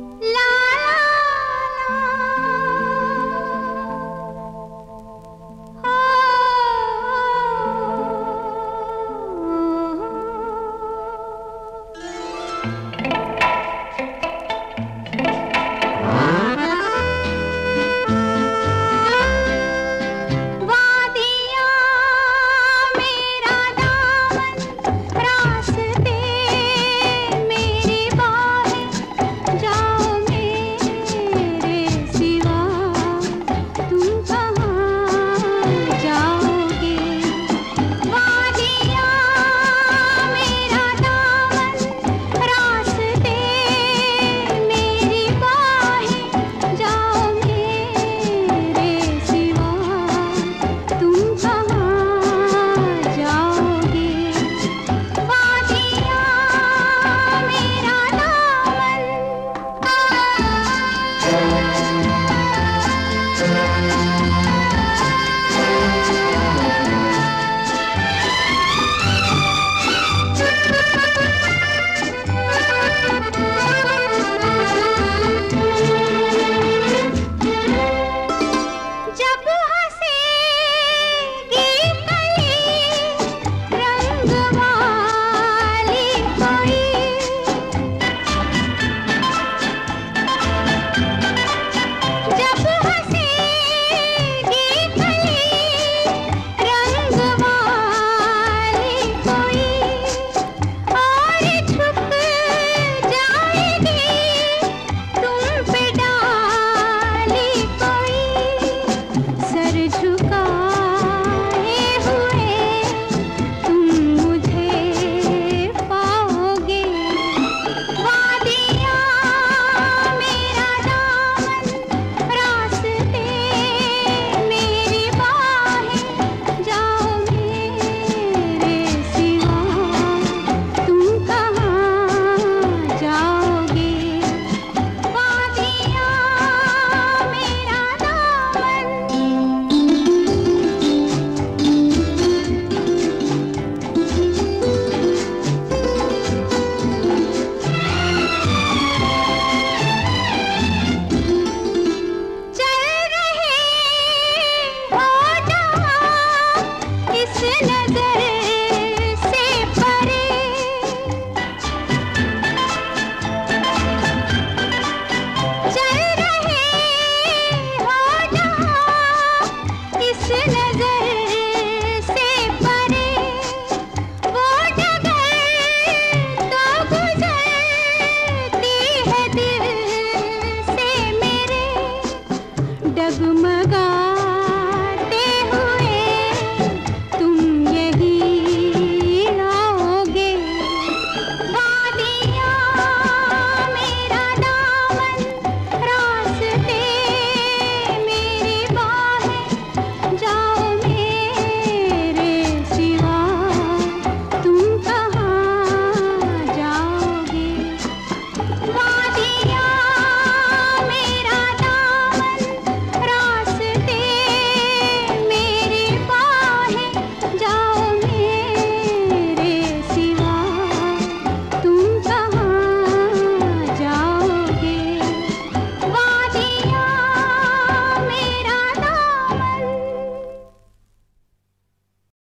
La